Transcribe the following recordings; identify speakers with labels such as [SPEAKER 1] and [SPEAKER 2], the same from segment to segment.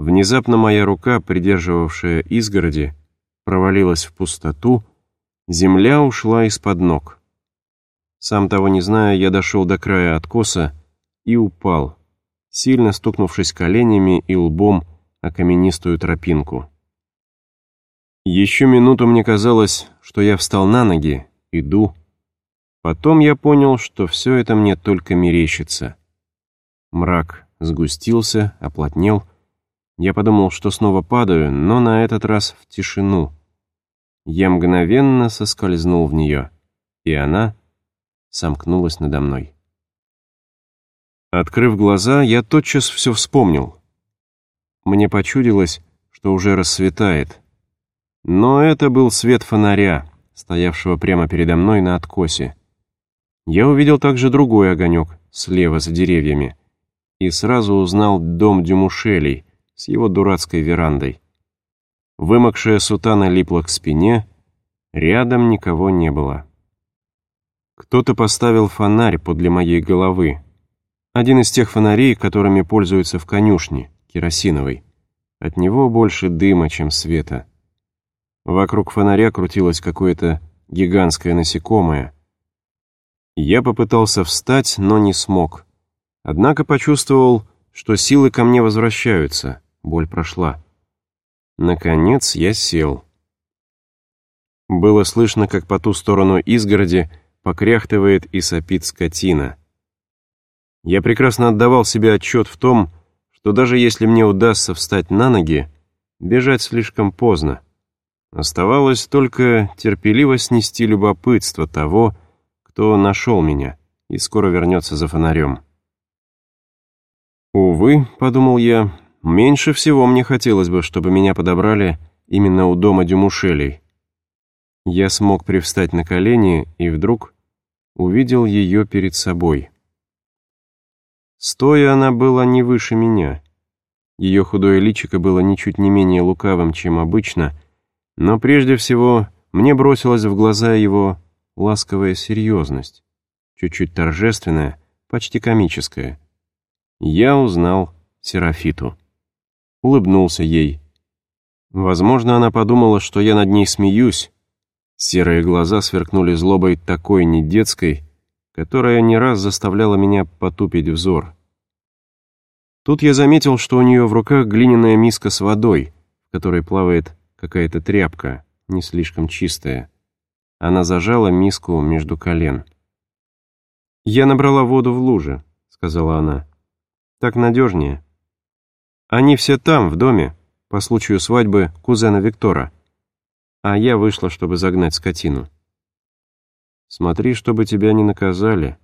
[SPEAKER 1] Внезапно моя рука, придерживавшая изгороди, провалилась в пустоту, земля ушла из-под ног. Сам того не зная, я дошел до края откоса и упал, сильно стукнувшись коленями и лбом о каменистую тропинку. Еще минуту мне казалось, что я встал на ноги, иду. Потом я понял, что все это мне только мерещится. Мрак сгустился, оплотнел. Я подумал, что снова падаю, но на этот раз в тишину. Я мгновенно соскользнул в нее, и она сомкнулась надо мной. Открыв глаза, я тотчас все вспомнил. Мне почудилось, что уже рассветает. Но это был свет фонаря, стоявшего прямо передо мной на откосе. Я увидел также другой огонек, слева за деревьями, и сразу узнал дом Дюмушелей с его дурацкой верандой. Вымокшая сутана липла к спине, рядом никого не было. Кто-то поставил фонарь подле моей головы. Один из тех фонарей, которыми пользуются в конюшне, керосиновый. От него больше дыма, чем света. Вокруг фонаря крутилось какое-то гигантское насекомое. Я попытался встать, но не смог. Однако почувствовал, что силы ко мне возвращаются, боль прошла. Наконец я сел. Было слышно, как по ту сторону изгороди покряхтывает и сопит скотина. Я прекрасно отдавал себе отчет в том, что даже если мне удастся встать на ноги, бежать слишком поздно. Оставалось только терпеливо снести любопытство того, кто нашел меня и скоро вернется за фонарем. «Увы», — подумал я, — «меньше всего мне хотелось бы, чтобы меня подобрали именно у дома Дюмушелей». Я смог привстать на колени и вдруг увидел ее перед собой. Стоя она была не выше меня. Ее худое личико было ничуть не менее лукавым, чем обычно, но прежде всего мне бросилась в глаза его ласковая серьезность, чуть-чуть торжественная, почти комическая. Я узнал Серафиту. Улыбнулся ей. Возможно, она подумала, что я над ней смеюсь. Серые глаза сверкнули злобой такой недетской, которая не раз заставляла меня потупить взор. Тут я заметил, что у нее в руках глиняная миска с водой, в которой плавает какая-то тряпка, не слишком чистая. Она зажала миску между колен. «Я набрала воду в луже», — сказала она. Так надежнее. Они все там, в доме, по случаю свадьбы кузена Виктора. А я вышла, чтобы загнать скотину. Смотри, чтобы тебя не наказали.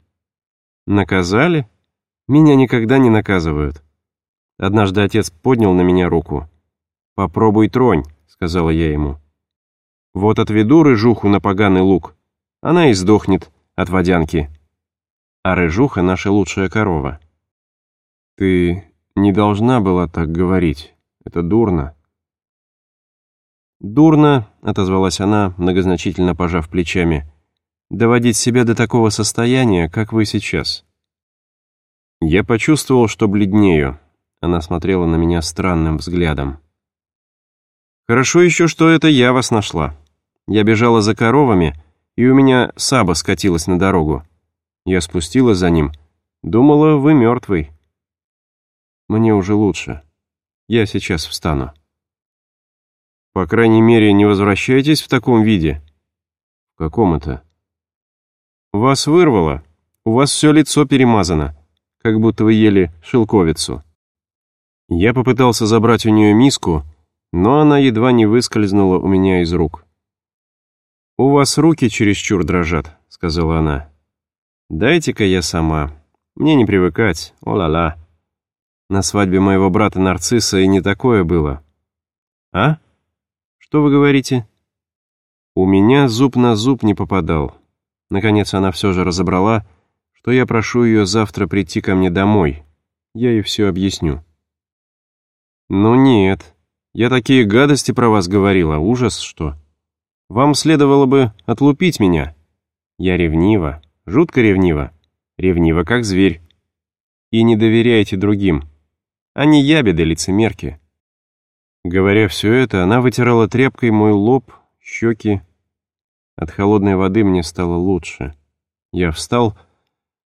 [SPEAKER 1] Наказали? Меня никогда не наказывают. Однажды отец поднял на меня руку. «Попробуй тронь», — сказала я ему. «Вот отведу рыжуху на поганый лук. Она и сдохнет от водянки. А рыжуха — наша лучшая корова». «Ты не должна была так говорить. Это дурно». «Дурно», — отозвалась она, многозначительно пожав плечами, «доводить себя до такого состояния, как вы сейчас». Я почувствовал, что бледнею. Она смотрела на меня странным взглядом. «Хорошо еще, что это я вас нашла. Я бежала за коровами, и у меня саба скатилась на дорогу. Я спустилась за ним. Думала, вы мертвый». Мне уже лучше. Я сейчас встану. По крайней мере, не возвращайтесь в таком виде. В каком это? Вас вырвало. У вас все лицо перемазано, как будто вы ели шелковицу. Я попытался забрать у нее миску, но она едва не выскользнула у меня из рук. «У вас руки чересчур дрожат», — сказала она. «Дайте-ка я сама. Мне не привыкать. О-ла-ла». На свадьбе моего брата Нарцисса и не такое было. А? Что вы говорите? У меня зуб на зуб не попадал. Наконец она все же разобрала, что я прошу ее завтра прийти ко мне домой. Я ей все объясню. Ну нет, я такие гадости про вас говорила, ужас что. Вам следовало бы отлупить меня. Я ревнива, жутко ревнива, ревнива как зверь. И не доверяйте другим. Они ябеды, лицемерки. Говоря все это, она вытирала тряпкой мой лоб, щеки. От холодной воды мне стало лучше. Я встал,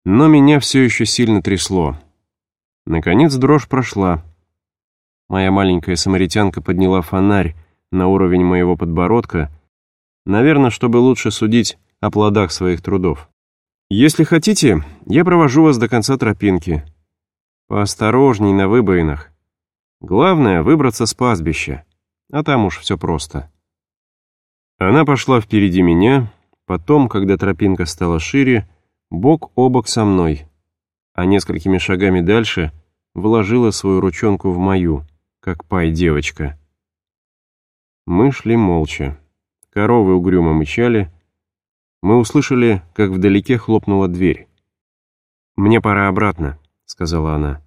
[SPEAKER 1] но меня все еще сильно трясло. Наконец дрожь прошла. Моя маленькая самаритянка подняла фонарь на уровень моего подбородка, наверное, чтобы лучше судить о плодах своих трудов. «Если хотите, я провожу вас до конца тропинки. Поосторожней на выбоинах. Главное — выбраться с пастбища, а там уж все просто». Она пошла впереди меня, потом, когда тропинка стала шире, бок о бок со мной, а несколькими шагами дальше вложила свою ручонку в мою, как пай-девочка. Мы шли молча. Коровы угрюмо мычали. Мы услышали, как вдалеке хлопнула дверь. «Мне пора обратно», — сказала она.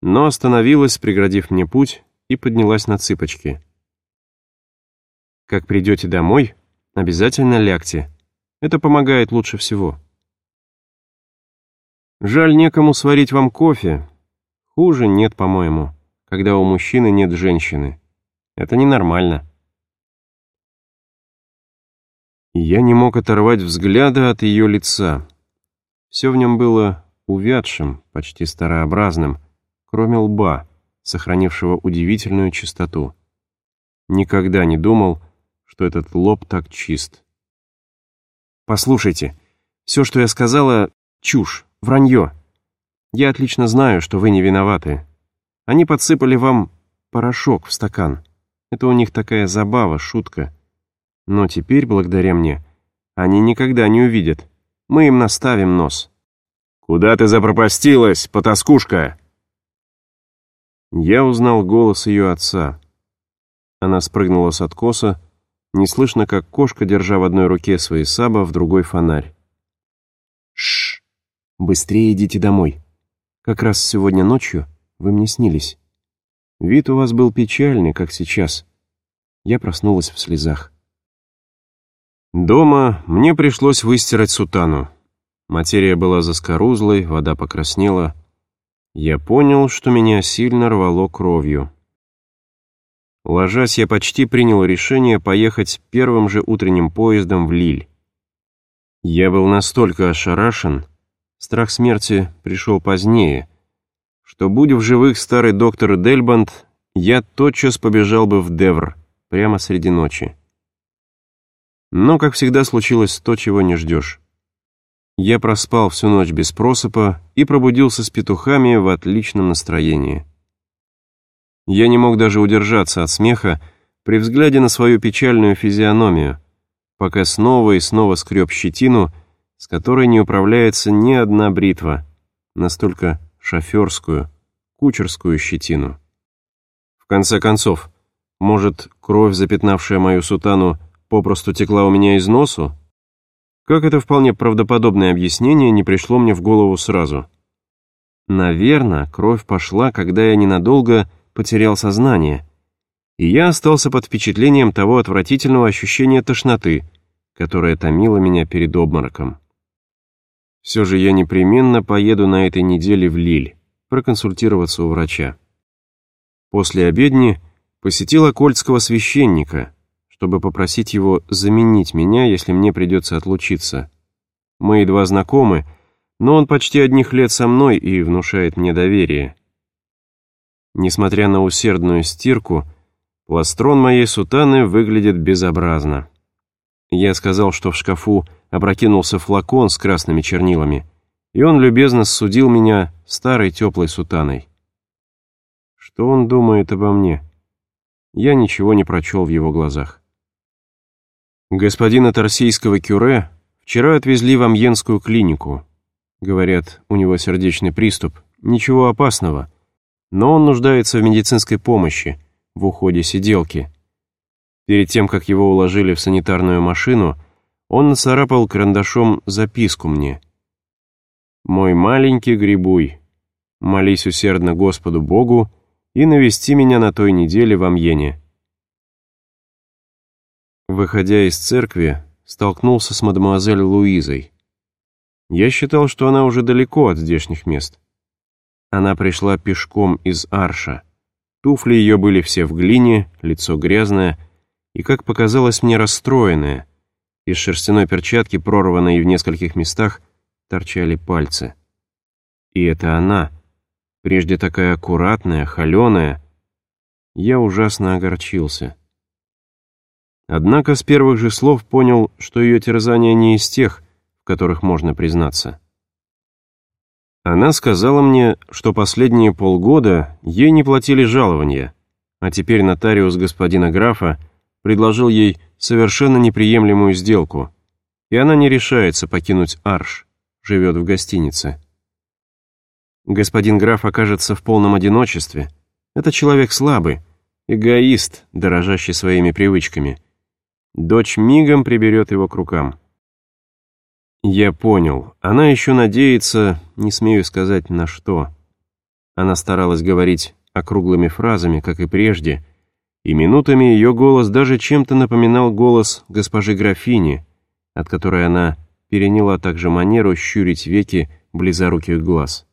[SPEAKER 1] Но остановилась, преградив мне путь, и поднялась на цыпочки. Как придете домой, обязательно лягте. Это помогает лучше всего. Жаль некому сварить вам кофе. Хуже нет, по-моему, когда у мужчины нет женщины. Это ненормально. Я не мог оторвать взгляда от ее лица. Все в нем было увядшим, почти старообразным, кроме лба, сохранившего удивительную чистоту. Никогда не думал, что этот лоб так чист. «Послушайте, все, что я сказала, чушь, вранье. Я отлично знаю, что вы не виноваты. Они подсыпали вам порошок в стакан. Это у них такая забава, шутка. Но теперь, благодаря мне, они никогда не увидят. Мы им наставим нос». «Куда ты запропастилась, потаскушка?» Я узнал голос ее отца. Она спрыгнула с откоса, не слышно, как кошка, держа в одной руке свои саба, в другой фонарь. Шш! Быстрее идите домой. Как раз сегодня ночью вы мне снились. Вид у вас был печальный, как сейчас. Я проснулась в слезах. Дома мне пришлось выстирать сутану. Материя была заскорузлой, вода покраснела. Я понял, что меня сильно рвало кровью. Ложась, я почти принял решение поехать первым же утренним поездом в Лиль. Я был настолько ошарашен, страх смерти пришел позднее, что, будь в живых старый доктор Дельбанд, я тотчас побежал бы в Девр, прямо среди ночи. Но, как всегда, случилось то, чего не ждешь. Я проспал всю ночь без просыпа и пробудился с петухами в отличном настроении. Я не мог даже удержаться от смеха при взгляде на свою печальную физиономию, пока снова и снова скреб щетину, с которой не управляется ни одна бритва, настолько шоферскую, кучерскую щетину. В конце концов, может, кровь, запятнавшая мою сутану, попросту текла у меня из носу? Как это вполне правдоподобное объяснение не пришло мне в голову сразу? Наверное, кровь пошла, когда я ненадолго потерял сознание, и я остался под впечатлением того отвратительного ощущения тошноты, которое томило меня перед обмороком. Все же я непременно поеду на этой неделе в Лиль, проконсультироваться у врача. После обедни посетил окольского священника, чтобы попросить его заменить меня, если мне придется отлучиться. Мы едва знакомы, но он почти одних лет со мной и внушает мне доверие. Несмотря на усердную стирку, пластрон моей сутаны выглядит безобразно. Я сказал, что в шкафу опрокинулся флакон с красными чернилами, и он любезно судил меня старой теплой сутаной. Что он думает обо мне? Я ничего не прочел в его глазах. Господина Торсийского кюре вчера отвезли в Амьенскую клинику. Говорят, у него сердечный приступ. Ничего опасного — но он нуждается в медицинской помощи, в уходе сиделки. Перед тем, как его уложили в санитарную машину, он нацарапал карандашом записку мне. «Мой маленький грибуй, молись усердно Господу Богу и навести меня на той неделе в Амьене». Выходя из церкви, столкнулся с мадемуазель Луизой. Я считал, что она уже далеко от здешних мест. Она пришла пешком из Арша. Туфли ее были все в глине, лицо грязное и, как показалось мне, расстроенное. Из шерстяной перчатки, прорванной в нескольких местах, торчали пальцы. И это она, прежде такая аккуратная, холеная. Я ужасно огорчился. Однако с первых же слов понял, что ее терзание не из тех, в которых можно признаться. Она сказала мне, что последние полгода ей не платили жалования, а теперь нотариус господина графа предложил ей совершенно неприемлемую сделку, и она не решается покинуть Арш, живет в гостинице. Господин граф окажется в полном одиночестве. Это человек слабый, эгоист, дорожащий своими привычками. Дочь мигом приберет его к рукам. Я понял. Она еще надеется, не смею сказать на что. Она старалась говорить округлыми фразами, как и прежде, и минутами ее голос даже чем-то напоминал голос госпожи графини, от которой она переняла также манеру щурить веки близоруких глаз.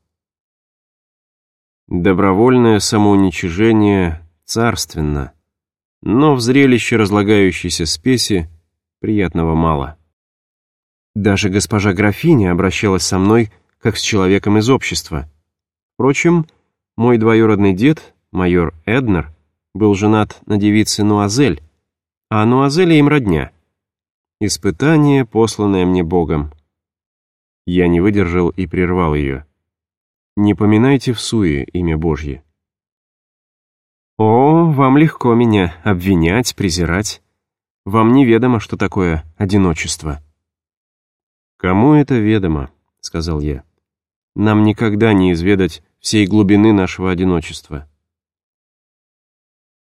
[SPEAKER 1] Добровольное самоуничижение царственно, но в зрелище разлагающейся спеси приятного мало. Даже госпожа графиня обращалась со мной, как с человеком из общества. Впрочем, мой двоюродный дед, майор Эднер, был женат на девице Нуазель, а Нуазель им родня. Испытание, посланное мне Богом. Я не выдержал и прервал ее. Не поминайте в суе имя Божье. О, вам легко меня обвинять, презирать. Вам неведомо, что такое одиночество. «Кому это ведомо?» — сказал я. «Нам никогда не изведать всей глубины нашего одиночества».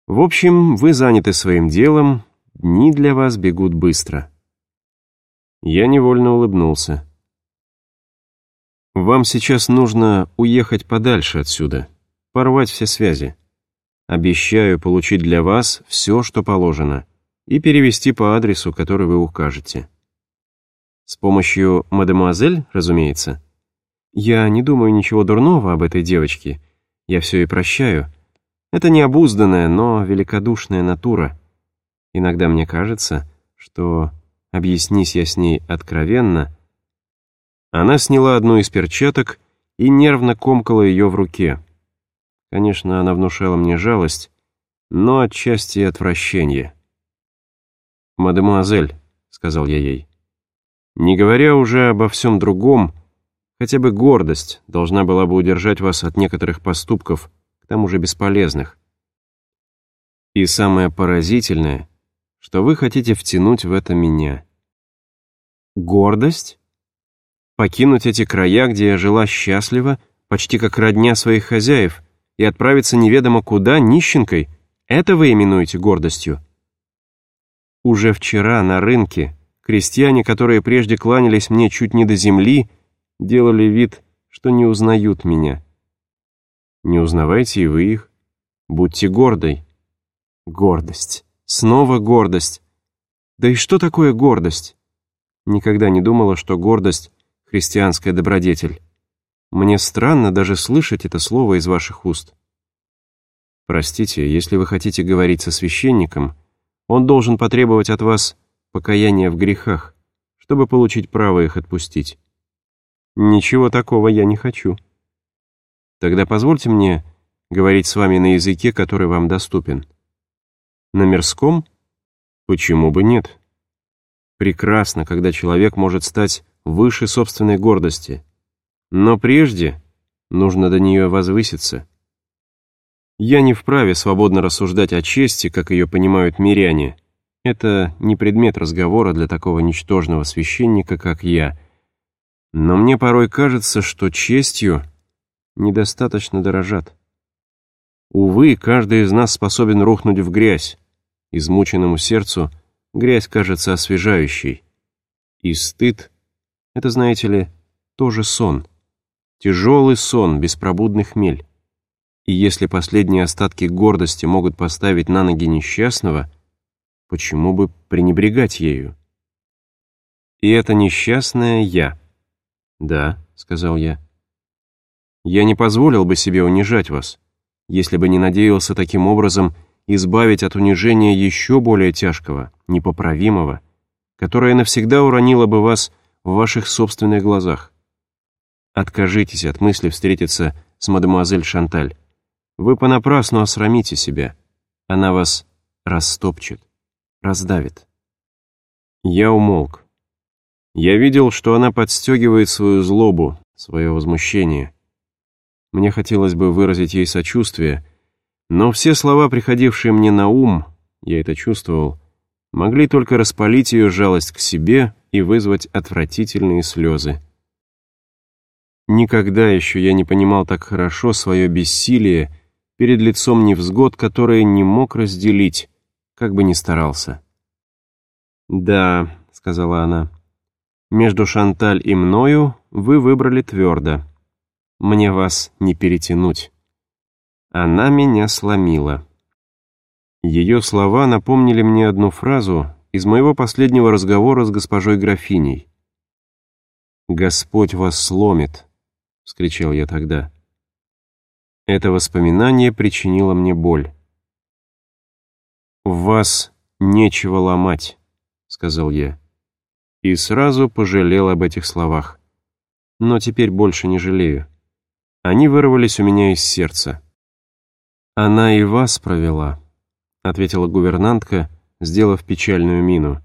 [SPEAKER 1] «В общем, вы заняты своим делом, дни для вас бегут быстро». Я невольно улыбнулся. «Вам сейчас нужно уехать подальше отсюда, порвать все связи. Обещаю получить для вас все, что положено, и перевести по адресу, который вы укажете». С помощью мадемуазель, разумеется. Я не думаю ничего дурного об этой девочке. Я все и прощаю. Это необузданная, но великодушная натура. Иногда мне кажется, что, объяснись я с ней откровенно, она сняла одну из перчаток и нервно комкала ее в руке. Конечно, она внушала мне жалость, но отчасти и отвращение. «Мадемуазель», — сказал я ей, — не говоря уже обо всем другом, хотя бы гордость должна была бы удержать вас от некоторых поступков, к тому же бесполезных. И самое поразительное, что вы хотите втянуть в это меня. Гордость? Покинуть эти края, где я жила счастливо, почти как родня своих хозяев, и отправиться неведомо куда, нищенкой, это вы именуете гордостью? Уже вчера на рынке Крестьяне, которые прежде кланялись мне чуть не до земли, делали вид, что не узнают меня. Не узнавайте и вы их. Будьте гордой. Гордость. Снова гордость. Да и что такое гордость? Никогда не думала, что гордость — христианская добродетель. Мне странно даже слышать это слово из ваших уст. Простите, если вы хотите говорить со священником, он должен потребовать от вас покаяние в грехах, чтобы получить право их отпустить. Ничего такого я не хочу. Тогда позвольте мне говорить с вами на языке, который вам доступен. На мирском? Почему бы нет? Прекрасно, когда человек может стать выше собственной гордости. Но прежде нужно до нее возвыситься. Я не вправе свободно рассуждать о чести, как ее понимают миряне, это не предмет разговора для такого ничтожного священника, как я. Но мне порой кажется, что честью недостаточно дорожат. Увы, каждый из нас способен рухнуть в грязь. Измученному сердцу грязь кажется освежающей. И стыд — это, знаете ли, тоже сон. Тяжелый сон, беспробудный хмель. И если последние остатки гордости могут поставить на ноги несчастного — Почему бы пренебрегать ею? И это несчастная я. Да, сказал я. Я не позволил бы себе унижать вас. если бы не надеялся таким образом избавить от унижения еще более тяжкого, непоправимого, которое навсегда уронило бы вас в ваших собственных глазах. Откажитесь от мысли встретиться с мадемуазель Шанталь. Вы понапрасну осрамите себя. Она вас растопчет, раздавит. Я умолк. Я видел, что она подстегивает свою злобу, свое возмущение. Мне хотелось бы выразить ей сочувствие, но все слова, приходившие мне на ум, я это чувствовал, могли только распалить ее жалость к себе и вызвать отвратительные слезы. Никогда еще я не понимал так хорошо свое бессилие перед лицом невзгод, которые не мог разделить, как бы ни старался. «Да», — сказала она, — «между Шанталь и мною вы выбрали твердо. Мне вас не перетянуть». Она меня сломила. Ее слова напомнили мне одну фразу из моего последнего разговора с госпожой графиней. «Господь вас сломит», — вскричал я тогда. Это воспоминание причинило мне боль. «В вас нечего ломать», — сказал я. И сразу пожалел об этих словах. Но теперь больше не жалею. Они вырвались у меня из сердца. «Она и вас провела», — ответила гувернантка, сделав печальную мину.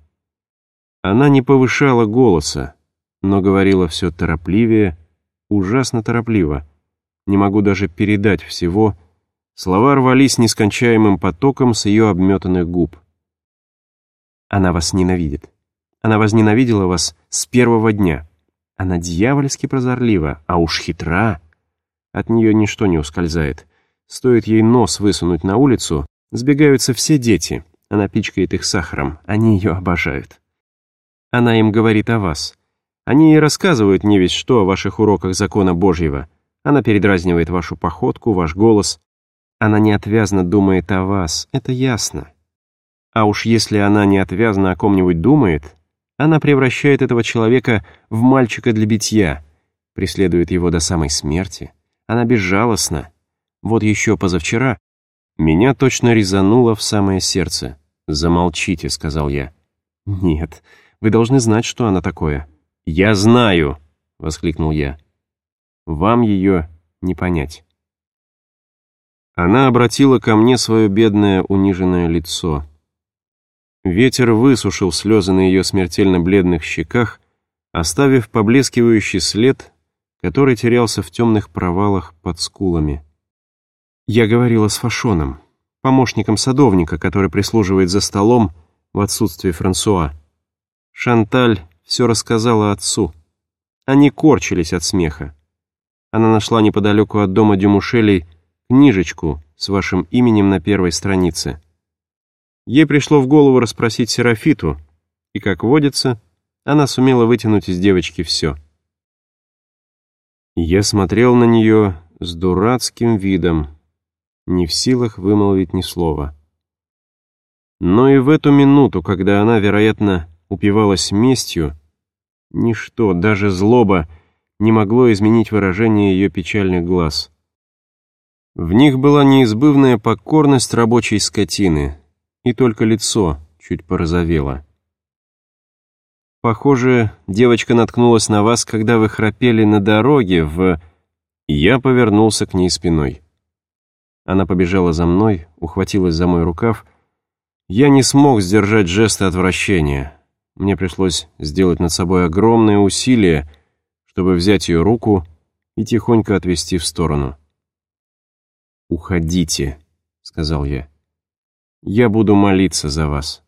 [SPEAKER 1] Она не повышала голоса, но говорила все торопливее, ужасно торопливо. Не могу даже передать всего. Слова рвались нескончаемым потоком с ее обметанных губ. Она вас ненавидит. Она возненавидела вас с первого дня. Она дьявольски прозорлива, а уж хитра. От нее ничто не ускользает. Стоит ей нос высунуть на улицу, сбегаются все дети. Она пичкает их сахаром, они ее обожают. Она им говорит о вас. Они ей рассказывают не весь что о ваших уроках закона Божьего. Она передразнивает вашу походку, ваш голос. Она неотвязно думает о вас, это ясно. А уж если она неотвязно о ком-нибудь думает, она превращает этого человека в мальчика для битья, преследует его до самой смерти. Она безжалостна. Вот еще позавчера меня точно резануло в самое сердце. «Замолчите», — сказал я. «Нет, вы должны знать, что она такое». «Я знаю», — воскликнул я. «Вам ее не понять». Она обратила ко мне свое бедное униженное лицо. Ветер высушил слезы на ее смертельно бледных щеках, оставив поблескивающий след, который терялся в темных провалах под скулами. Я говорила с Фашоном, помощником садовника, который прислуживает за столом в отсутствие Франсуа. Шанталь все рассказала отцу. Они корчились от смеха. Она нашла неподалеку от дома Дюмушелей книжечку с вашим именем на первой странице. Ей пришло в голову расспросить Серафиту, и, как водится, она сумела вытянуть из девочки все. Я смотрел на нее с дурацким видом, не в силах вымолвить ни слова. Но и в эту минуту, когда она, вероятно, упивалась местью, ничто, даже злоба, не могло изменить выражение ее печальных глаз. В них была неизбывная покорность рабочей скотины, и только лицо чуть порозовело. Похоже, девочка наткнулась на вас, когда вы храпели на дороге в... Я повернулся к ней спиной. Она побежала за мной, ухватилась за мой рукав. Я не смог сдержать жесты отвращения. Мне пришлось сделать над собой огромное усилие, чтобы взять ее руку и тихонько отвести в сторону. «Уходите», — сказал я. «Я буду молиться за вас».